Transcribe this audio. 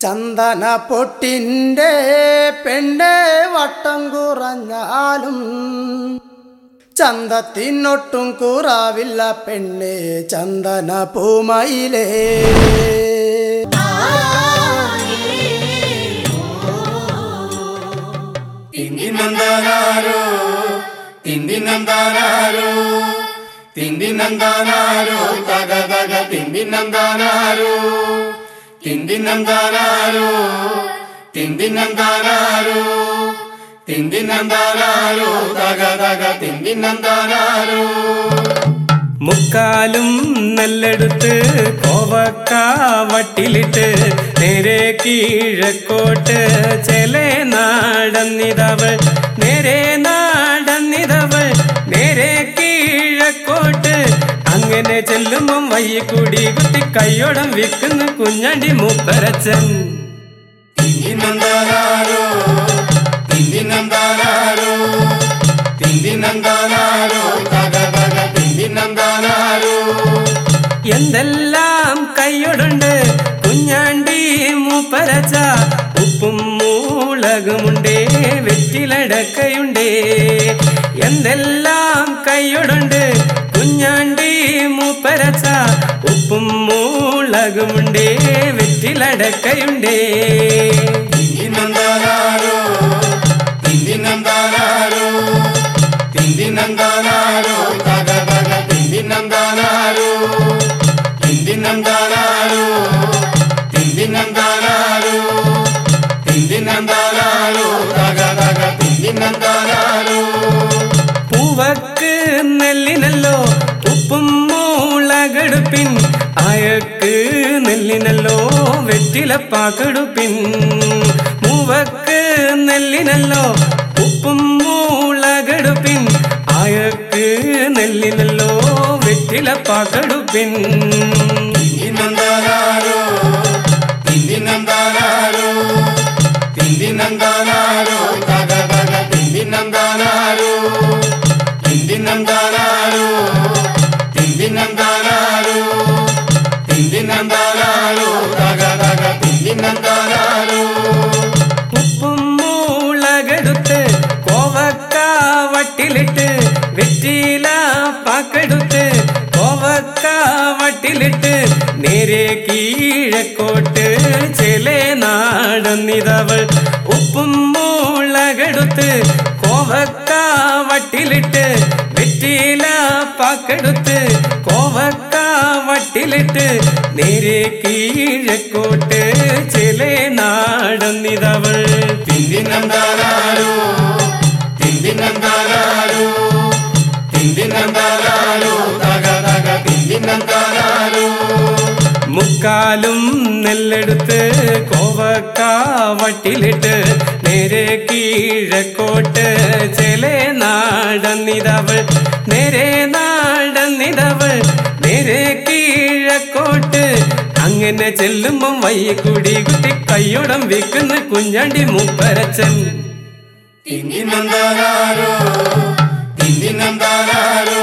ചന്ദന പൊട്ടിന്റെ പെണ്ണെ വട്ടം കുറഞ്ഞാലും ചന്തത്തിനൊട്ടും കൂറാവില്ല പെണ്ണെ ചന്ദന പൂമയിലേ. തിന്തിനന്താനാരോ തിന്തിനന്താനാരോ തിന്തിനന്താനാരോ തക തക തിന്തിനന്താനാരോ തിന്തിനന്താനാരോ തിന്തിനന്താനാരോ തിന്തിനന്താനാരോ തക തക തിന്തിനന്താനാരോ മുക്കാലും നെല്ലെടുത്ത് കോവക്കാവട്ടിലിട്ട് നേരെ കീഴക്കോട്ട് ചെലേ നാടന്നിതവൾ നേരെ നാടന്നിതവൾ നേരെ കീഴക്കോട്ട് അങ്ങനെ ചെല്ലുമ്പം വയ്യക്കൂടി. കുത്തി കയ്യോടം വിൽക്കുന്ന കുഞ്ഞാണ്ടി മൂപ്പരച്ചൻ എന്തെല്ലാം കൈയോടുണ്ട് കുഞ്ഞാണ്ടി മൂപ്പരച്ച. ഉപ്പും മൂളകമുണ്ടേ വെറ്റിലടക്കയുണ്ടേ. എന്തെല്ലാം കൈയോടുണ്ട് കുഞ്ഞാണ്ടി മൂപ്പരച്ച ഉപ്പും മുളകുമുണ്ടേ വെറ്റിലടക്കയുണ്ടേ തിന്തിനന്താനാരോ തിന്തിനന്താനാരോ തിന്തിനന്താനാരോ തക തക തിന്തിനന്താനാരോ തിന്തിനന്താനാരോ തിന്തിനന്താനാരോ തിന്തിനന്താനാരോ തക തക തിന്തിനന്താനാരോ പൂവക്ക് നെല്ലിനല്ലോ ഉപ്പും മൂളകടുപ്പിൻ അയക്ക് നെല്ലിനല്ലോ വെറ്റിലപ്പാക്കടുപ്പിൻ മൂവക്ക് നെല്ലിനല്ലോ ഉപ്പും മൂളകടുപ്പിൻ അയക്ക് നെല്ലിനല്ലോ വെറ്റിലപ്പാക്കടുപ്പിൻ തിന്തിനന്താനാരോ ದಿನದಾರು உப்பும் மூளகெடுத்து கோவக்கா வட்டிலிட்டு வெற்றில பாக்கெடுத்து கோவக்கா வட்டிலிட்டு நேரே கீழக்கோட்டு செலே நாடன்னிதவள் உப்பும் மூளகெடுத்து கோவக்கா வட்டிலிட்டு வெற்றில பாக்கெடுத்து கோவக்கா வட்டிலிட்டு நேரே கீழக்கோ മുക്കാലും നെല്ലെടുത്ത് കോവക്ക വട്ടിലിട്ട് നേരെ കീഴക്കോട്ട് ചെലേ നാടന്നിതവൾ. നേരെ നാടന്നിതവൾ. നേരെ കീഴക്കോട്ട് അങ്ങനെ ചെല്ലുമ്പം കുടി കുത്തി കയ്യോടം വിൽക്കുന്ന കുഞ്ഞാണ്ടി മൂപ്പരച്ചൻ. തിന്തിനന്താനാരോ തിന്തിനന്താനാരോ തിന്തിനന്താനാരോ